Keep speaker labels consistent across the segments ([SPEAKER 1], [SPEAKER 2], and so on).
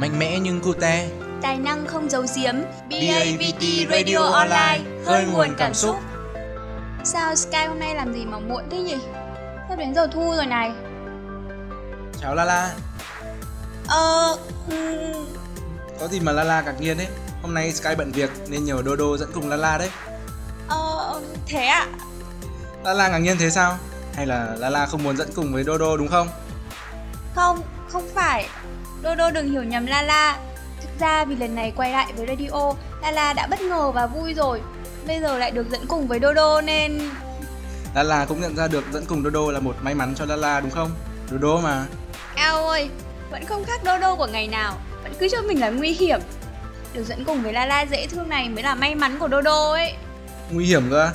[SPEAKER 1] Mạnh mẽ nhưng cute
[SPEAKER 2] Tài năng không giấu giếm
[SPEAKER 1] BAVT Radio Online Khơi nguồn cảm xúc
[SPEAKER 2] Sao Sky hôm nay làm gì mà muộn thế nhỉ? Sắp đến giờ thu rồi này
[SPEAKER 1] Chào Lala
[SPEAKER 2] Ờ...
[SPEAKER 1] Có gì mà Lala ngạc nhiên đấy Hôm nay Sky bận việc nên nhờ Dodo dẫn cùng Lala đấy
[SPEAKER 2] Ờ... Thế ạ? À?
[SPEAKER 1] Lala ngạc nhiên thế sao? Hay là Lala không muốn dẫn cùng với Dodo đúng không?
[SPEAKER 2] Không, không phải Dodo đừng hiểu nhầm Lala. Thực ra vì lần này quay lại với radio Lala đã bất ngờ và vui rồi. Bây giờ lại được dẫn cùng với Dodo nên
[SPEAKER 1] Lala cũng nhận ra được dẫn cùng Dodo là một may mắn cho Lala đúng không? Dodo mà.
[SPEAKER 2] Eo ơi, vẫn không khác Dodo của ngày nào. Vẫn cứ cho mình là nguy hiểm. Được dẫn cùng với Lala dễ thương này mới là may mắn của Dodo ấy.
[SPEAKER 1] Nguy hiểm cơ.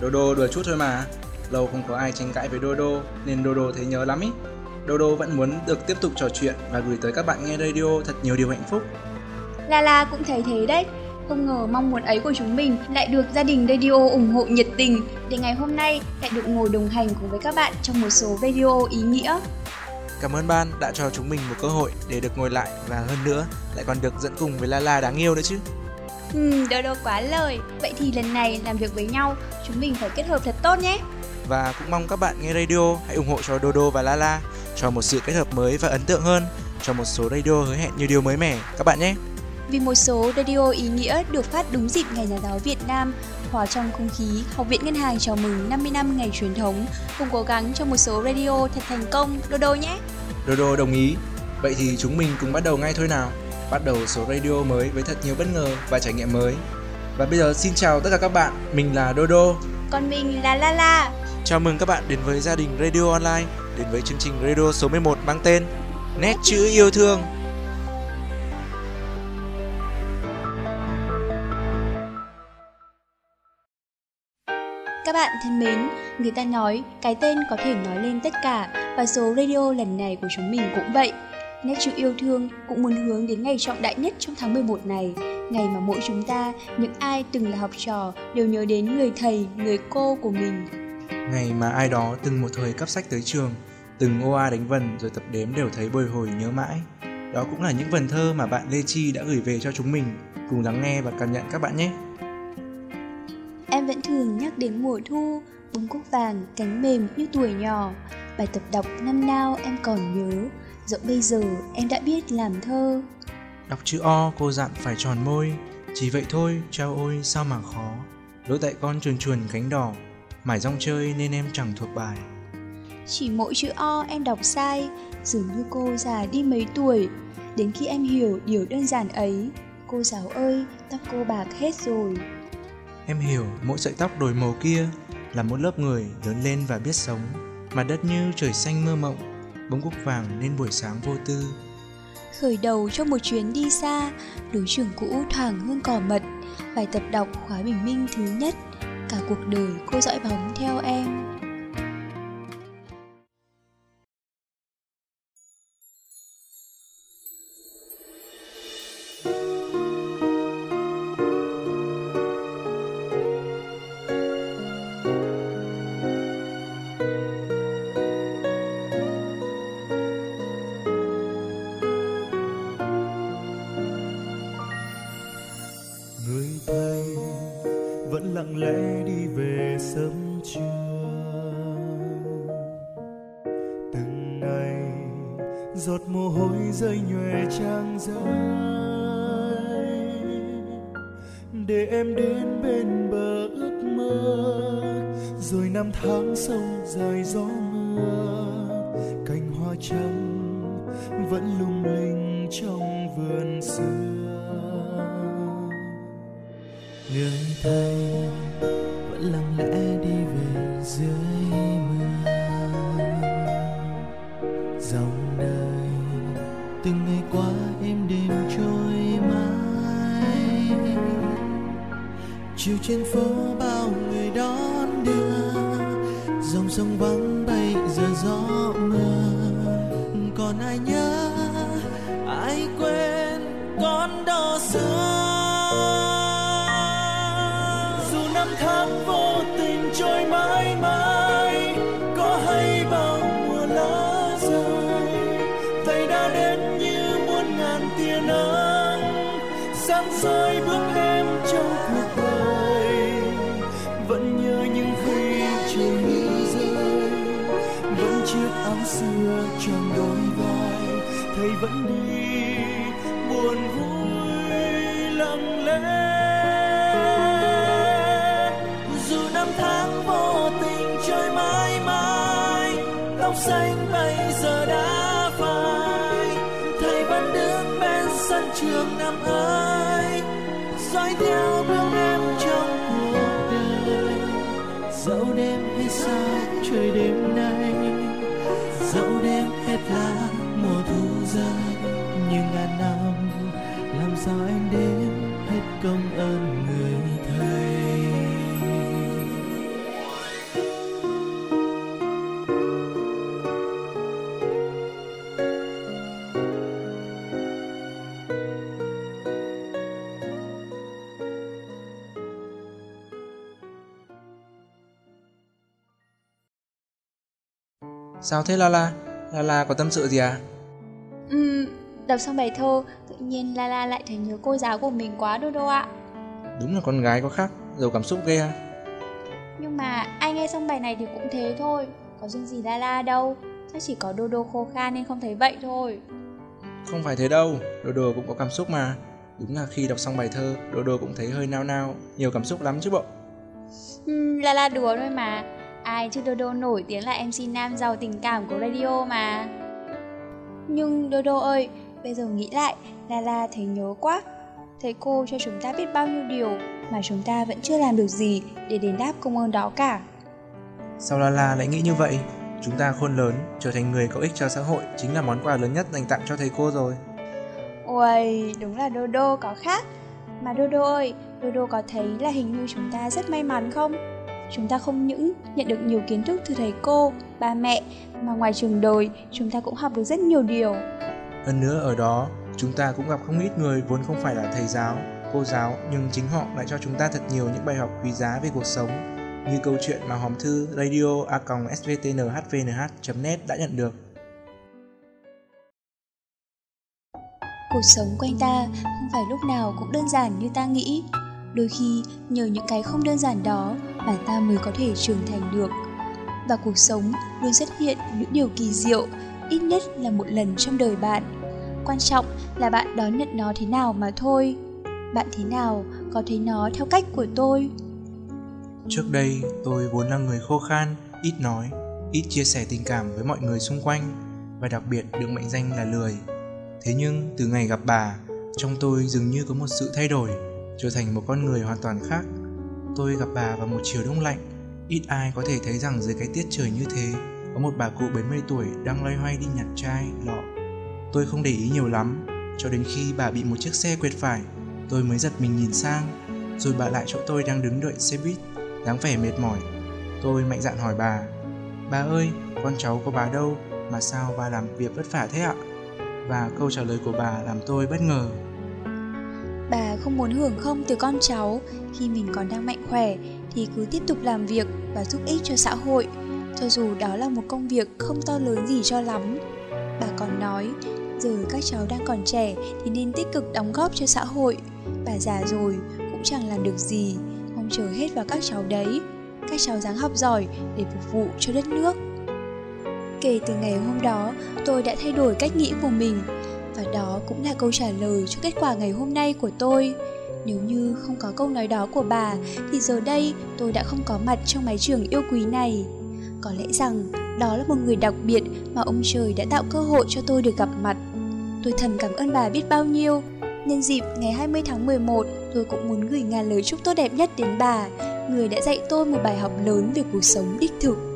[SPEAKER 1] Dodo đùa chút thôi mà. Lâu không có ai tranh cãi với Dodo nên Dodo thấy nhớ lắm ý Dodo vẫn muốn được tiếp tục trò chuyện và gửi tới các bạn nghe radio thật nhiều điều hạnh phúc.
[SPEAKER 2] Lala cũng thấy thế đấy. Không ngờ mong muốn ấy của chúng mình lại được gia đình radio ủng hộ nhiệt tình để ngày hôm nay lại được ngồi đồng hành cùng với các bạn trong một số video ý nghĩa.
[SPEAKER 1] Cảm ơn ban đã cho chúng mình một cơ hội để được ngồi lại và hơn nữa lại còn được dẫn cùng với Lala đáng yêu nữa chứ.
[SPEAKER 2] Ừ, Dodo quá lời. Vậy thì lần này làm việc với nhau, chúng mình phải kết hợp thật tốt nhé.
[SPEAKER 1] Và cũng mong các bạn nghe radio hãy ủng hộ cho Dodo và Lala cho một sự kết hợp mới và ấn tượng hơn, cho một số radio hứa hẹn nhiều điều mới mẻ các bạn nhé.
[SPEAKER 2] Vì một số radio ý nghĩa được phát đúng dịp Ngày Nhà giáo Việt Nam, hòa trong không khí, Học viện Ngân hàng chào mừng 50 năm ngày truyền thống, cùng cố gắng cho một số radio thật thành công, Dodo nhé.
[SPEAKER 1] Dodo đồng ý. Vậy thì chúng mình cùng bắt đầu ngay thôi nào. Bắt đầu số radio mới với thật nhiều bất ngờ và trải nghiệm mới. Và bây giờ xin chào tất cả các bạn, mình là Dodo.
[SPEAKER 2] Còn mình là Lala.
[SPEAKER 1] Chào mừng các bạn đến với gia đình Radio Online đến với chương trình radio số 11 mang tên Nét chữ yêu thương.
[SPEAKER 2] Các bạn thân mến, người ta nói cái tên có thể nói lên tất cả và số radio lần này của chúng mình cũng vậy. Nét chữ yêu thương cũng muốn hướng đến ngày trọng đại nhất trong tháng 11 này, ngày mà mỗi chúng ta, những ai từng là học trò đều nhớ đến người thầy, người cô của mình.
[SPEAKER 1] Ngày mà ai đó từng một thời cấp sách tới trường, Từng ô a đánh vần rồi tập đếm đều thấy bồi hồi nhớ mãi. Đó cũng là những vần thơ mà bạn Lê Chi đã gửi về cho chúng mình. Cùng lắng nghe và cảm nhận các bạn nhé.
[SPEAKER 2] Em vẫn thường nhắc đến mùa thu, bông cúc vàng, cánh mềm như tuổi nhỏ. Bài tập đọc năm nào em còn nhớ, dẫu bây giờ em đã biết làm thơ.
[SPEAKER 1] Đọc chữ O cô dặn phải tròn môi, chỉ vậy thôi, trao ôi sao mà khó. Lỗi tại con chuồn chuồn cánh đỏ, mải rong chơi nên em chẳng thuộc bài.
[SPEAKER 2] Chỉ mỗi chữ O em đọc sai, dường như cô già đi mấy tuổi. Đến khi em hiểu điều đơn giản ấy, cô giáo ơi, tóc cô bạc hết rồi.
[SPEAKER 1] Em hiểu mỗi sợi tóc đổi màu kia là một lớp người lớn lên và biết sống. Mặt đất như trời xanh mơ mộng, bông cúc vàng nên buổi sáng vô tư.
[SPEAKER 2] Khởi đầu cho một chuyến đi xa, đối trường cũ thoảng hương cỏ mật, bài tập đọc khóa bình minh thứ nhất, cả cuộc đời cô dõi bóng theo em.
[SPEAKER 3] để em đến bên bờ ước mơ. Rồi năm tháng sông dài gió mưa, cành hoa trắng vẫn lung linh trong vườn xưa. Người thầy sáng soi bước em thương nam năm ấy, dõi theo bước em trong cuộc đời. Dẫu đêm hay sao trời đêm nay, dẫu đêm hết lá mùa thu rơi. Sao
[SPEAKER 1] thế Lala? Lala có tâm sự gì à?
[SPEAKER 2] Ừm, đọc xong bài thơ, tự nhiên Lala lại thấy nhớ cô giáo của mình quá Đô Đô ạ.
[SPEAKER 1] Đúng là con gái có khác, giàu cảm xúc ghê ha.
[SPEAKER 2] Nhưng mà ai nghe xong bài này thì cũng thế thôi, có riêng gì Lala đâu, chắc chỉ có Đô Đô khô khan nên không thấy vậy thôi.
[SPEAKER 1] Không phải thế đâu, Đô Đô cũng có cảm xúc mà. Đúng là khi đọc xong bài thơ, Đô Đô cũng thấy hơi nao nao, nhiều cảm xúc lắm chứ bộ.
[SPEAKER 2] Ừm, Lala đùa thôi mà, ai chứ Đô nổi tiếng là MC nam giàu tình cảm của radio mà. Nhưng Đô ơi, bây giờ nghĩ lại, Lala thấy nhớ quá. Thầy cô cho chúng ta biết bao nhiêu điều mà chúng ta vẫn chưa làm được gì để đền đáp công ơn đó cả.
[SPEAKER 1] Sao Lala lại nghĩ như vậy? Chúng ta khôn lớn, trở thành người có ích cho xã hội chính là món quà lớn nhất dành tặng cho thầy cô rồi.
[SPEAKER 2] Ôi, đúng là Đô có khác. Mà Đô ơi, Đô có thấy là hình như chúng ta rất may mắn không? Chúng ta không những nhận được nhiều kiến thức từ thầy cô, ba mẹ, mà ngoài trường đời, chúng ta cũng học được rất nhiều điều.
[SPEAKER 1] Hơn nữa ở đó, chúng ta cũng gặp không ít người vốn không phải là thầy giáo, cô giáo nhưng chính họ lại cho chúng ta thật nhiều những bài học quý giá về cuộc sống như câu chuyện mà hòm thư radio a svtnhvnh.net đã nhận được.
[SPEAKER 2] Cuộc sống quanh ta không phải lúc nào cũng đơn giản như ta nghĩ. Đôi khi nhờ những cái không đơn giản đó mà ta mới có thể trưởng thành được. Và cuộc sống luôn xuất hiện những điều kỳ diệu, ít nhất là một lần trong đời bạn. Quan trọng là bạn đón nhận nó thế nào mà thôi. Bạn thế nào có thấy nó theo cách của tôi?
[SPEAKER 1] Trước đây, tôi vốn là người khô khan, ít nói, ít chia sẻ tình cảm với mọi người xung quanh và đặc biệt được mệnh danh là lười. Thế nhưng từ ngày gặp bà, trong tôi dường như có một sự thay đổi, trở thành một con người hoàn toàn khác. Tôi gặp bà vào một chiều đông lạnh, ít ai có thể thấy rằng dưới cái tiết trời như thế, có một bà cụ 70 tuổi đang loay hoay đi nhặt chai, lọ. Tôi không để ý nhiều lắm, cho đến khi bà bị một chiếc xe quẹt phải, tôi mới giật mình nhìn sang, rồi bà lại chỗ tôi đang đứng đợi xe buýt, dáng vẻ mệt mỏi. Tôi mạnh dạn hỏi bà, bà ơi, con cháu của bà đâu mà sao bà làm việc vất vả thế ạ? Và câu trả lời của bà làm tôi bất ngờ.
[SPEAKER 2] Bà không muốn hưởng không từ con cháu khi mình còn đang mạnh khỏe thì cứ tiếp tục làm việc và giúp ích cho xã hội, cho dù đó là một công việc không to lớn gì cho lắm. Bà còn nói, giờ các cháu đang còn trẻ thì nên tích cực đóng góp cho xã hội. Bà già rồi cũng chẳng làm được gì, mong chờ hết vào các cháu đấy. Các cháu dáng học giỏi để phục vụ cho đất nước. Kể từ ngày hôm đó, tôi đã thay đổi cách nghĩ của mình và đó cũng là câu trả lời cho kết quả ngày hôm nay của tôi. Nếu như không có câu nói đó của bà thì giờ đây tôi đã không có mặt trong mái trường yêu quý này. Có lẽ rằng đó là một người đặc biệt mà ông trời đã tạo cơ hội cho tôi được gặp mặt. Tôi thầm cảm ơn bà biết bao nhiêu. Nhân dịp ngày 20 tháng 11, tôi cũng muốn gửi ngàn lời chúc tốt đẹp nhất đến bà, người đã dạy tôi một bài học lớn về cuộc sống đích thực.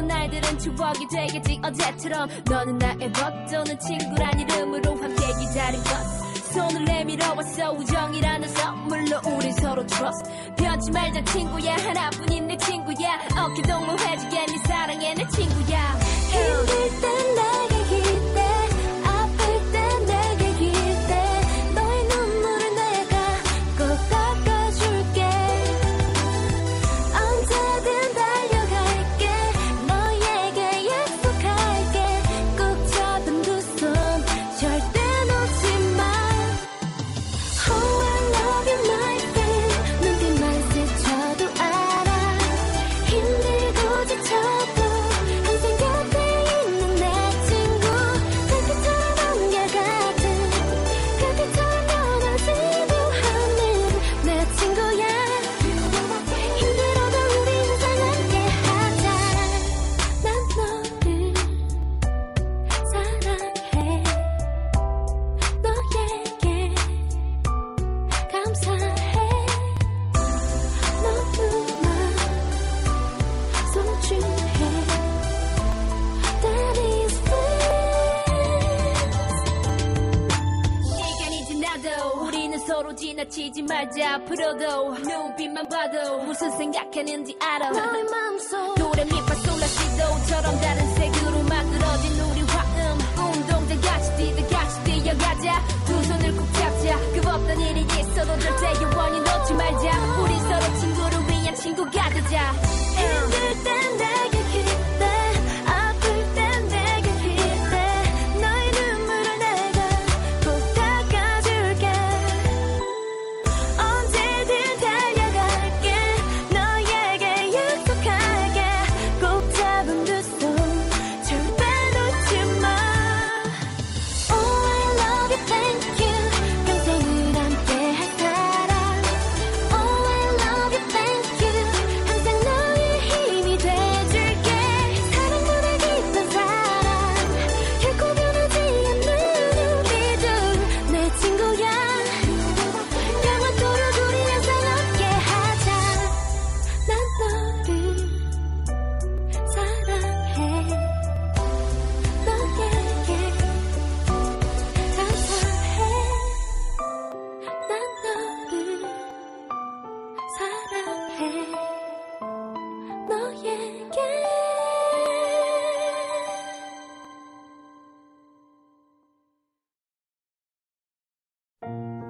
[SPEAKER 4] 철없던 날들은 추억이 되겠지. 어제처럼 너는 나의 벗도는 친구란 이름으로 함께 기다린 것. 손을 내밀어 왔어. 우정이라는 선물로 우리 서로 trust. 변치 말자 친구야. 하나뿐인 내 친구야. 어깨 동무 해주게 네 사랑해 내 친구야. 힘들 땐내 앞으로도 눈빛만 봐도 무슨 생각하는지 알아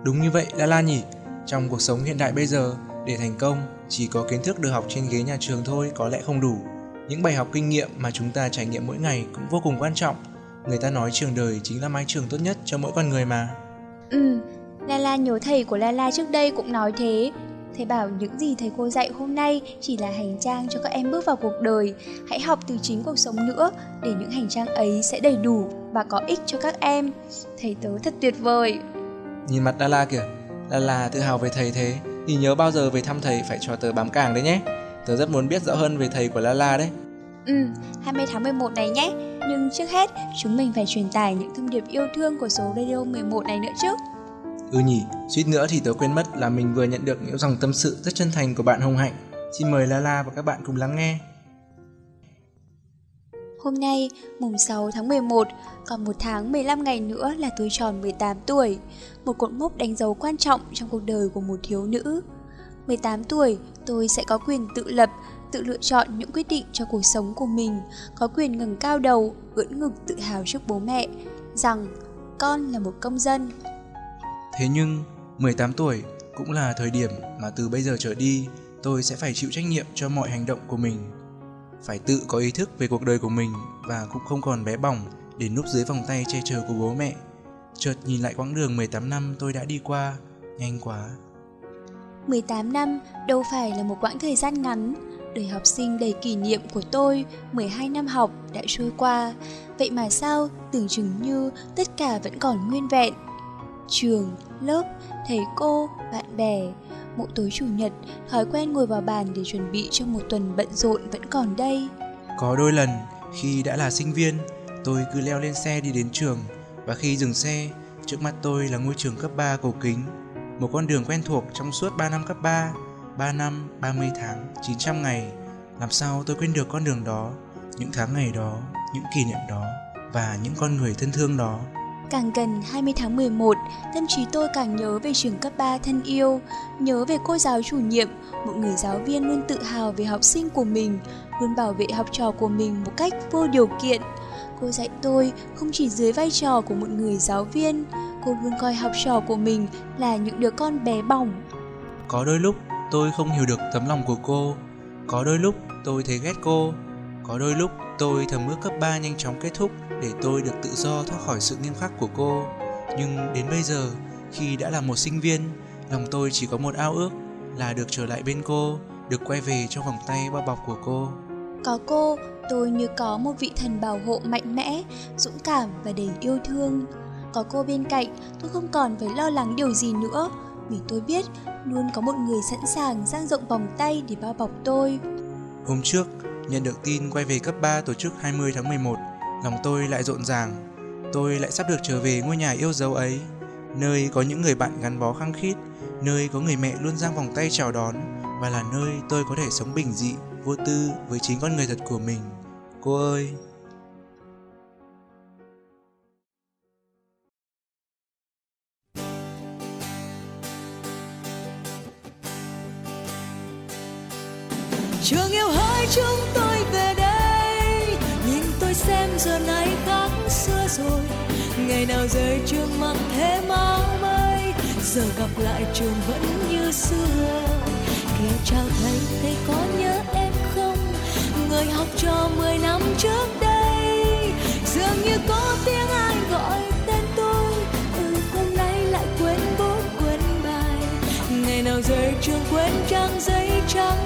[SPEAKER 1] Đúng như vậy Lala nhỉ, trong cuộc sống hiện đại bây giờ, để thành công, chỉ có kiến thức được học trên ghế nhà trường thôi có lẽ không đủ. Những bài học kinh nghiệm mà chúng ta trải nghiệm mỗi ngày cũng vô cùng quan trọng. Người ta nói trường đời chính là mái trường tốt nhất cho mỗi con người mà.
[SPEAKER 2] Ừ, Lala nhớ thầy của Lala trước đây cũng nói thế. Thầy bảo những gì thầy cô dạy hôm nay chỉ là hành trang cho các em bước vào cuộc đời. Hãy học từ chính cuộc sống nữa để những hành trang ấy sẽ đầy đủ và có ích cho các em. Thầy tớ thật tuyệt vời.
[SPEAKER 1] Nhìn mặt Lala kìa, Lala tự hào về thầy thế, thì nhớ bao giờ về thăm thầy phải cho tớ bám càng đấy nhé. Tớ rất muốn biết rõ hơn về thầy của Lala đấy.
[SPEAKER 2] Ừ, 20 tháng 11 này nhé. Nhưng trước hết, chúng mình phải truyền tải những thông điệp yêu thương của số Radio 11 này nữa chứ.
[SPEAKER 1] Ừ nhỉ, suýt nữa thì tớ quên mất là mình vừa nhận được những dòng tâm sự rất chân thành của bạn Hồng Hạnh. Xin mời Lala và các bạn cùng lắng nghe.
[SPEAKER 2] Hôm nay, mùng 6 tháng 11, còn một tháng 15 ngày nữa là tôi tròn 18 tuổi. Một cột mốc đánh dấu quan trọng trong cuộc đời của một thiếu nữ. 18 tuổi, tôi sẽ có quyền tự lập, tự lựa chọn những quyết định cho cuộc sống của mình, có quyền ngẩng cao đầu, ưỡn ngực tự hào trước bố mẹ, rằng con là một công dân.
[SPEAKER 1] Thế nhưng, 18 tuổi cũng là thời điểm mà từ bây giờ trở đi tôi sẽ phải chịu trách nhiệm cho mọi hành động của mình. Phải tự có ý thức về cuộc đời của mình và cũng không còn bé bỏng để núp dưới vòng tay che chở của bố mẹ. Chợt nhìn lại quãng đường 18 năm tôi đã đi qua, nhanh quá.
[SPEAKER 2] 18 năm đâu phải là một quãng thời gian ngắn. Đời học sinh đầy kỷ niệm của tôi, 12 năm học đã trôi qua. Vậy mà sao tưởng chừng như tất cả vẫn còn nguyên vẹn. Trường, lớp, thầy cô, bạn bè, mỗi tối chủ nhật, thói quen ngồi vào bàn để chuẩn bị cho một tuần bận rộn vẫn còn đây.
[SPEAKER 1] Có đôi lần khi đã là sinh viên, tôi cứ leo lên xe đi đến trường. Và khi dừng xe, trước mắt tôi là ngôi trường cấp 3 cổ kính, một con đường quen thuộc trong suốt 3 năm cấp 3, 3 năm, 30 tháng, 900 ngày. Làm sao tôi quên được con đường đó Những tháng ngày đó, những kỷ niệm đó Và những con người thân thương đó?
[SPEAKER 2] Càng gần 20 tháng 11, tâm trí tôi càng nhớ về trường cấp 3 thân yêu, nhớ về cô giáo chủ nhiệm, một người giáo viên luôn tự hào về học sinh của mình, luôn bảo vệ học trò của mình một cách vô điều kiện. Cô dạy tôi không chỉ dưới vai trò của một người giáo viên, cô luôn coi học trò của mình là những đứa con bé bỏng.
[SPEAKER 1] Có đôi lúc tôi không hiểu được tấm lòng của cô, có đôi lúc tôi thấy ghét cô, có đôi lúc tôi thầm ước cấp 3 nhanh chóng kết thúc để tôi được tự do thoát khỏi sự nghiêm khắc của cô. Nhưng đến bây giờ, khi đã là một sinh viên, lòng tôi chỉ có một ao ước là được trở lại bên cô, được quay về trong vòng tay bao bọc của cô.
[SPEAKER 2] Có cô, tôi như có một vị thần bảo hộ mạnh mẽ, dũng cảm và đầy yêu thương. Có cô bên cạnh, tôi không còn phải lo lắng điều gì nữa, vì tôi biết luôn có một người sẵn sàng dang rộng vòng tay để bao bọc tôi.
[SPEAKER 1] Hôm trước, nhận được tin quay về cấp 3 tổ chức 20 tháng 11, lòng tôi lại rộn ràng. Tôi lại sắp được trở về ngôi nhà yêu dấu ấy, nơi có những người bạn gắn bó khăng khít, nơi có người mẹ luôn giang vòng tay chào đón và là nơi tôi có thể sống bình dị, vô tư với chính con người thật của mình. Cô ơi,
[SPEAKER 5] trường yêu hỡi chúng tôi rồi ngày nào rơi trường mặc thế máu mới giờ gặp lại trường vẫn như xưa. Kìa chào thầy thầy có nhớ em không? Người học trò mười năm trước đây, dường như có tiếng ai gọi tên tôi. Ừ hôm nay lại quên bút quên bài. Ngày nào rơi trường quên trang giấy trắng,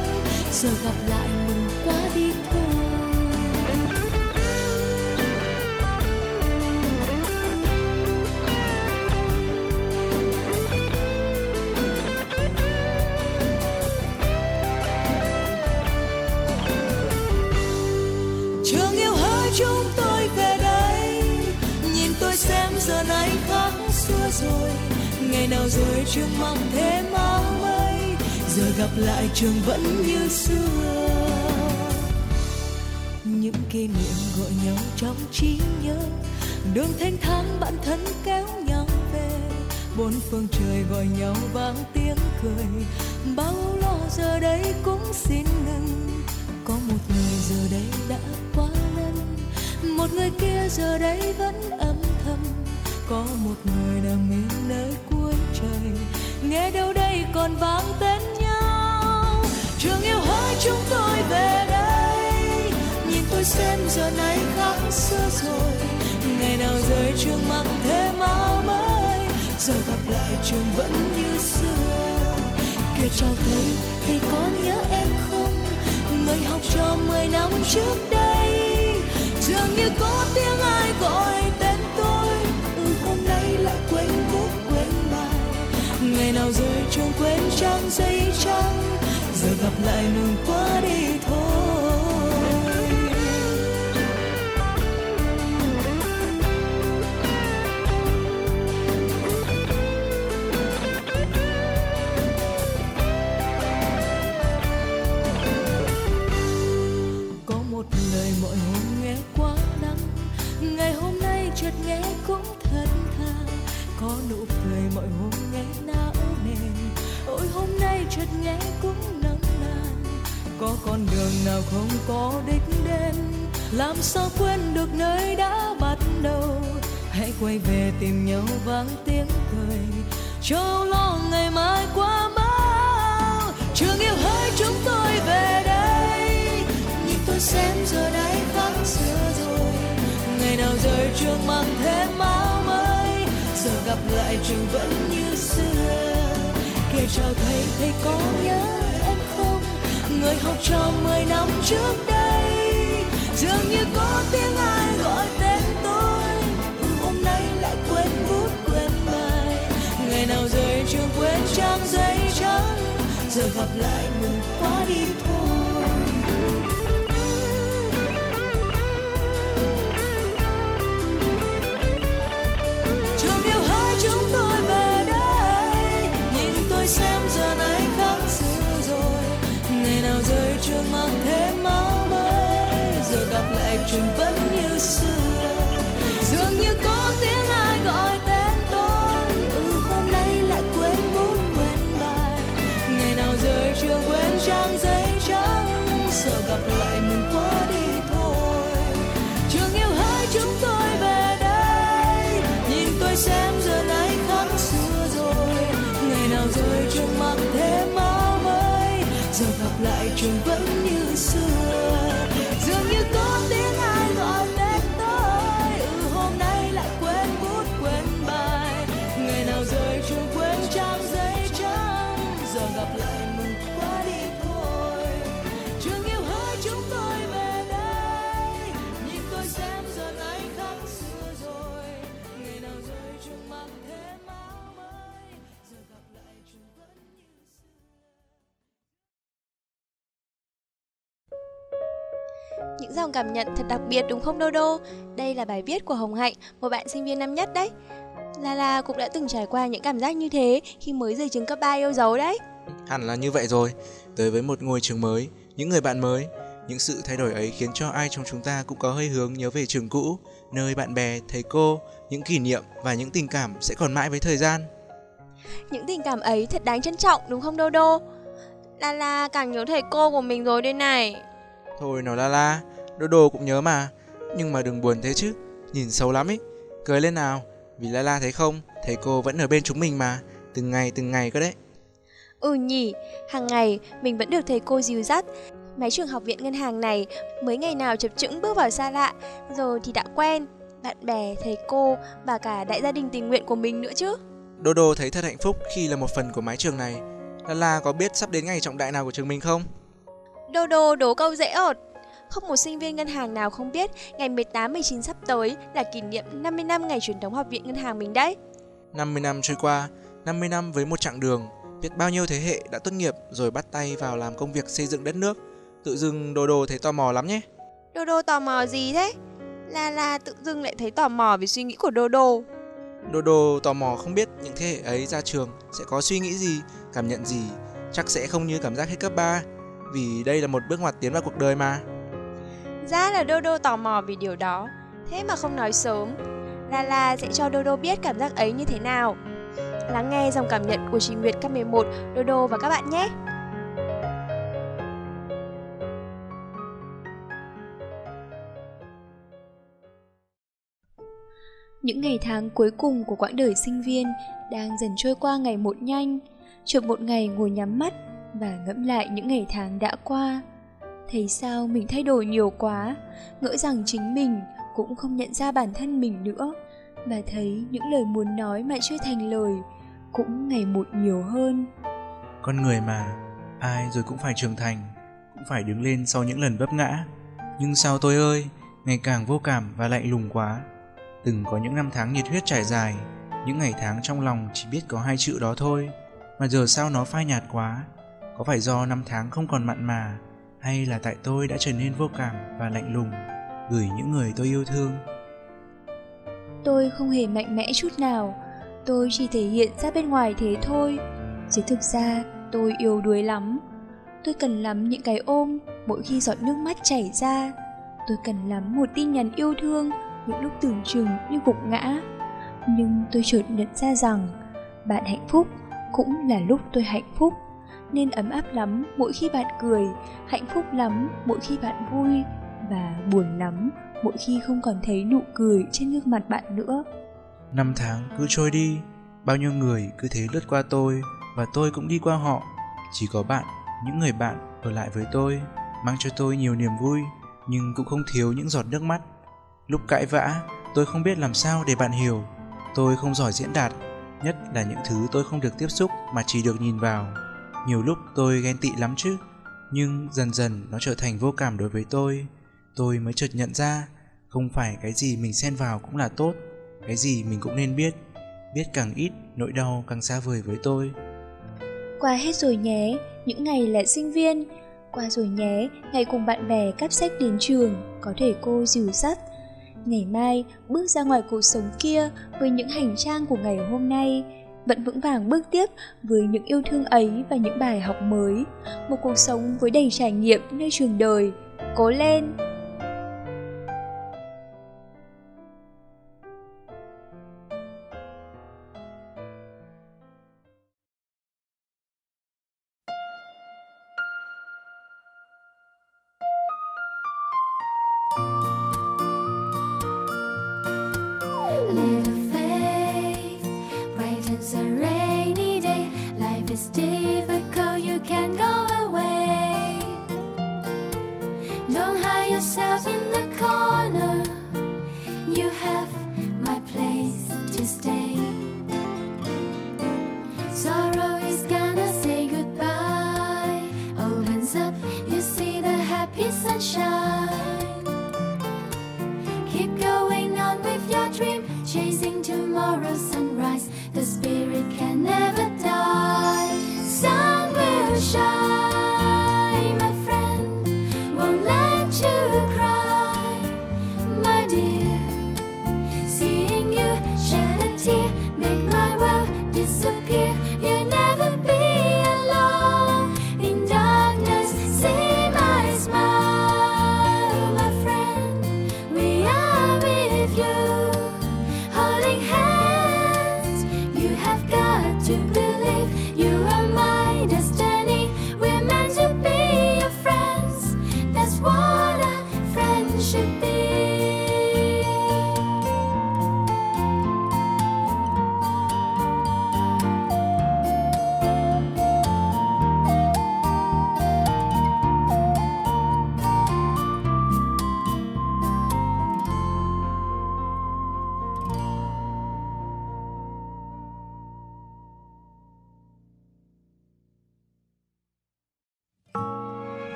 [SPEAKER 5] giờ gặp lại rồi ngày nào rồi trường mang thế máu mây, giờ gặp lại trường vẫn như xưa. Những kỷ niệm gọi nhau trong trí nhớ đường thanh thang bạn thân kéo nhau về. Bốn phương trời gọi nhau vang tiếng cười bao lo giờ đây cũng xin ngừng. Có một người giờ đây đã quá lần một người kia giờ đây vẫn âm có một người nằm yên nơi cuối trời. Nghe đâu đây còn vang tên nhau. Trường yêu hỡi chúng tôi về đây. Nhìn tôi xem giờ này khác xưa rồi. Ngày nào rơi trường mặc thế máu mới. Giờ gặp lại trường vẫn như xưa. Kìa chào thầy thầy có nhớ em không? Người học trò mười năm trước đây. Dường như có tiếng ai gọi ngày nào rơi trong quên trang giấy trắng, giờ gặp lại mừng quá đi thôi có một lời mọi người. Có nụ cười mỗi hôm nghe não nề. Ôi, hôm nay chợt nghe cũng nắng nàn. Có con đường nào không có đích đến? Làm sao quên được nơi đã bắt đầu? Hãy quay về tìm nhau vang tiếng cười. Cho lo ngày mai qua bao trường yêu hỡi chúng tôi về đây. Nhìn tôi xem giờ đây vắng xưa rồi. Ngày nào rời trường mang thêm áo gặp lại trường vẫn như xưa. Kể chào thầy thầy có nhớ em không? Người học trò mười năm trước đây, dường như có tiếng ai gọi tên tôi. Hôm nay lại quên bút, quên bài. Ngày nào rời trường quên trang giấy trắng, giờ gặp lại mừng quá đi thôi. lại truyền vẫn như xưa.
[SPEAKER 2] Những dòng cảm nhận thật đặc biệt đúng không Dodo? Đây là bài viết của Hồng Hạnh, một bạn sinh viên năm nhất đấy. Lala cũng đã từng trải qua những cảm giác như thế khi mới rời trường cấp 3 yêu dấu đấy.
[SPEAKER 1] Hẳn là như vậy rồi. Tới với một ngôi trường mới, những người bạn mới, những sự thay đổi ấy khiến cho ai trong chúng ta cũng có hơi hướng nhớ về trường cũ, nơi bạn bè, thầy cô, những kỷ niệm và những tình cảm sẽ còn mãi với thời gian.
[SPEAKER 2] Những tình cảm ấy thật đáng trân trọng đúng không Dodo? Lala càng nhớ thầy cô của mình rồi đây này.
[SPEAKER 1] Thôi nó la la, đô đô cũng nhớ mà. Nhưng mà đừng buồn thế chứ, nhìn xấu lắm ý. Cười lên nào, vì la la thấy không, thầy cô vẫn ở bên chúng mình mà, từng ngày từng ngày cơ đấy.
[SPEAKER 2] Ừ nhỉ, hàng ngày mình vẫn được thầy cô dìu dắt. Mái trường học viện ngân hàng này mới ngày nào chập chững bước vào xa lạ, rồi thì đã quen. Bạn bè, thầy cô và cả đại gia đình tình nguyện của mình nữa chứ.
[SPEAKER 1] Đô đô thấy thật hạnh phúc khi là một phần của mái trường này. La la có biết sắp đến ngày trọng đại nào của trường mình không?
[SPEAKER 2] Đô đô đố câu dễ ột. Không một sinh viên ngân hàng nào không biết ngày 18-19 sắp tới là kỷ niệm 50 năm ngày truyền thống học viện ngân hàng mình đấy.
[SPEAKER 1] 50 năm trôi qua, 50 năm với một chặng đường, biết bao nhiêu thế hệ đã tốt nghiệp rồi bắt tay vào làm công việc xây dựng đất nước. Tự dưng Đô Đô thấy tò mò lắm nhé.
[SPEAKER 2] Đô đô tò mò gì thế? Là là tự dưng lại thấy tò mò về suy nghĩ của đô đô.
[SPEAKER 1] Đô Đô tò mò không biết những thế hệ ấy ra trường sẽ có suy nghĩ gì, cảm nhận gì. Chắc sẽ không như cảm giác hết cấp 3, vì đây là một bước ngoặt tiến vào cuộc đời mà.
[SPEAKER 2] Ra là đô tò mò vì điều đó. Thế mà không nói sớm. La La sẽ cho đô biết cảm giác ấy như thế nào. Lắng nghe dòng cảm nhận của chị Nguyệt K11, đô đô và các bạn nhé. Những ngày tháng cuối cùng của quãng đời sinh viên đang dần trôi qua ngày một nhanh. Chợt một ngày ngồi nhắm mắt và ngẫm lại những ngày tháng đã qua. Thấy sao mình thay đổi nhiều quá, ngỡ rằng chính mình cũng không nhận ra bản thân mình nữa. Và thấy những lời muốn nói mà chưa thành lời cũng ngày một nhiều hơn.
[SPEAKER 1] Con người mà, ai rồi cũng phải trưởng thành, cũng phải đứng lên sau những lần vấp ngã. Nhưng sao tôi ơi, ngày càng vô cảm và lạnh lùng quá. Từng có những năm tháng nhiệt huyết trải dài, những ngày tháng trong lòng chỉ biết có hai chữ đó thôi. Mà giờ sao nó phai nhạt quá? Có phải do năm tháng không còn mặn mà, hay là tại tôi đã trở nên vô cảm và lạnh lùng, gửi những người tôi yêu thương?
[SPEAKER 2] Tôi không hề mạnh mẽ chút nào, tôi chỉ thể hiện ra bên ngoài thế thôi. Chứ thực ra tôi yêu đuối lắm. Tôi cần lắm những cái ôm mỗi khi giọt nước mắt chảy ra. Tôi cần lắm một tin nhắn yêu thương những lúc tưởng chừng như gục ngã. Nhưng tôi chợt nhận ra rằng bạn hạnh phúc cũng là lúc tôi hạnh phúc nên ấm áp lắm mỗi khi bạn cười, hạnh phúc lắm mỗi khi bạn vui và buồn lắm mỗi khi không còn thấy nụ cười trên gương mặt bạn nữa.
[SPEAKER 1] Năm tháng cứ trôi đi, bao nhiêu người cứ thế lướt qua tôi và tôi cũng đi qua họ. Chỉ có bạn, những người bạn ở lại với tôi, mang cho tôi nhiều niềm vui, nhưng cũng không thiếu những giọt nước mắt. Lúc cãi vã, tôi không biết làm sao để bạn hiểu. Tôi không giỏi diễn đạt, nhất là những thứ tôi không được tiếp xúc mà chỉ được nhìn vào. Nhiều lúc tôi ghen tị lắm chứ, nhưng dần dần nó trở thành vô cảm đối với tôi. Tôi mới chợt nhận ra, không phải cái gì mình xen vào cũng là tốt, cái gì mình cũng nên biết. Biết càng ít, nỗi đau càng xa vời với tôi.
[SPEAKER 2] Qua hết rồi nhé, những ngày là sinh viên. Qua rồi nhé, ngày cùng bạn bè cắp sách đến trường, có thể cô dìu dắt. Ngày mai, bước ra ngoài cuộc sống kia với những hành trang của ngày hôm nay, vẫn vững vàng bước tiếp với những yêu thương ấy và những bài học mới. Một cuộc sống với đầy trải nghiệm nơi trường đời. Cố lên!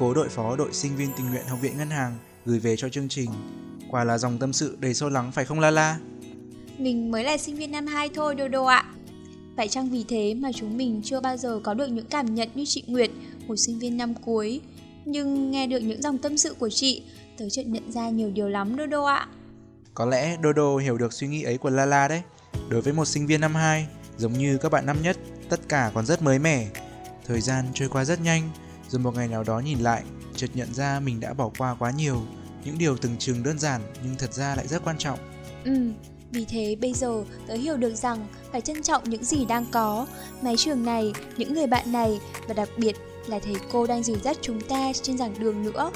[SPEAKER 1] Cố đội phó đội sinh viên tình nguyện Học viện Ngân hàng gửi về cho chương trình. Quả là dòng tâm sự đầy sâu lắng phải không La La?
[SPEAKER 2] Mình mới là sinh viên năm 2 thôi Đô Đô ạ. Phải chăng vì thế mà chúng mình chưa bao giờ có được những cảm nhận như chị Nguyệt, một sinh viên năm cuối. Nhưng nghe được những dòng tâm sự của chị, tớ chợt nhận ra nhiều điều lắm Đô Đô ạ.
[SPEAKER 1] Có lẽ Dodo hiểu được suy nghĩ ấy của La La đấy. Đối với một sinh viên năm 2, giống như các bạn năm nhất, tất cả còn rất mới mẻ. Thời gian trôi qua rất nhanh, rồi một ngày nào đó nhìn lại, chợt nhận ra mình đã bỏ qua quá nhiều. Những điều từng chừng đơn giản nhưng thật ra lại rất quan trọng.
[SPEAKER 2] Ừ, vì thế bây giờ tớ hiểu được rằng phải trân trọng những gì đang có, mái trường này, những người bạn này và đặc biệt là thầy cô đang dìu dắt chúng ta trên giảng đường nữa.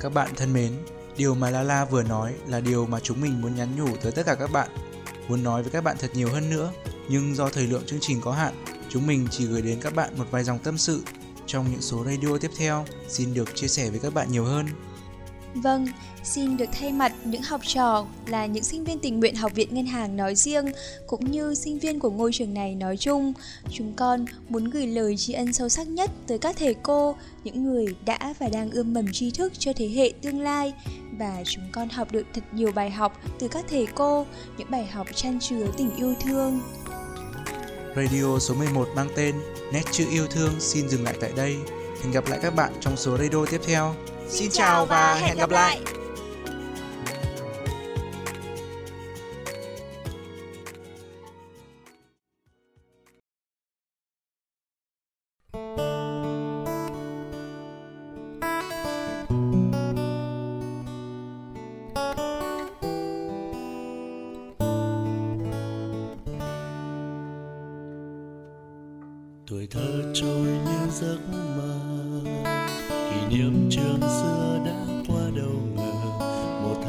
[SPEAKER 1] Các bạn thân mến, điều mà La La vừa nói là điều mà chúng mình muốn nhắn nhủ tới tất cả các bạn. Muốn nói với các bạn thật nhiều hơn nữa, nhưng do thời lượng chương trình có hạn, chúng mình chỉ gửi đến các bạn một vài dòng tâm sự. Trong những số radio tiếp theo, xin được chia sẻ với các bạn nhiều hơn.
[SPEAKER 2] Vâng, xin được thay mặt những học trò là những sinh viên tình nguyện Học viện Ngân hàng nói riêng cũng như sinh viên của ngôi trường này nói chung, chúng con muốn gửi lời tri ân sâu sắc nhất tới các thầy cô, những người đã và đang ươm mầm tri thức cho thế hệ tương lai và chúng con học được thật nhiều bài học từ các thầy cô, những bài học chan chứa tình yêu thương.
[SPEAKER 1] Radio số 11 mang tên Nét chữ yêu thương xin dừng lại tại đây. Hẹn gặp lại các bạn trong số radio tiếp theo. Xin chào và hẹn gặp lại.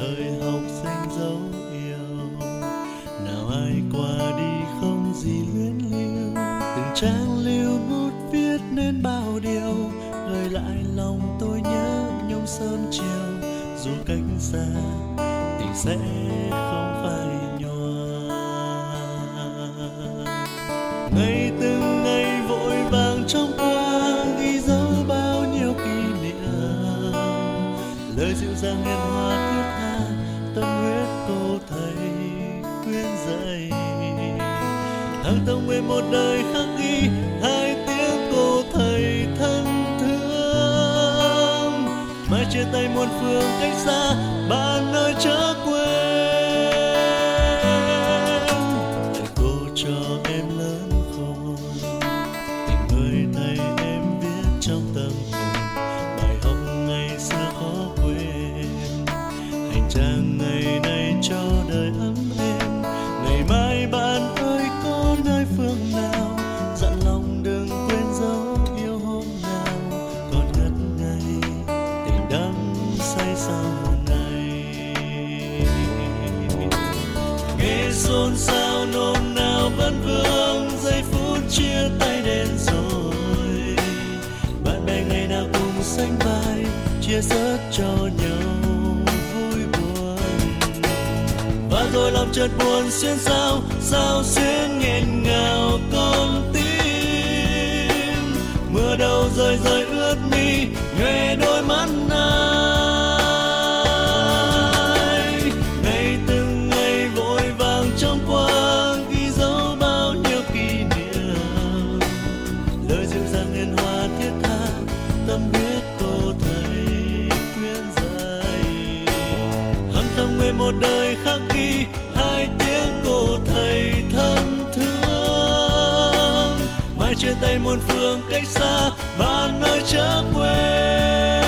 [SPEAKER 3] Thời học sinh dấu yêu nào ai qua đi không gì luyến lưu từng trang lưu bút viết nên bao điều. Gợi lại lòng tôi nhớ nhung sớm chiều. Dù cách xa, tình sẽ về một đời khắc ghi hai tiếng cô thầy thân thương. Mai chia tay muôn phương cách xa, bạn nơi chớ quên. Rớt cho nhau vui buồn. Và rồi lòng chợt buồn xuyên sao sao xuyên nghẹn ngào con tim. Mưa đầu rơi rơi ướt mi nhòe đôi mắt đời khắc ghi hai tiếng cô thầy thân thương. Mai chia tay muôn phương cách xa và nơi chớ quên.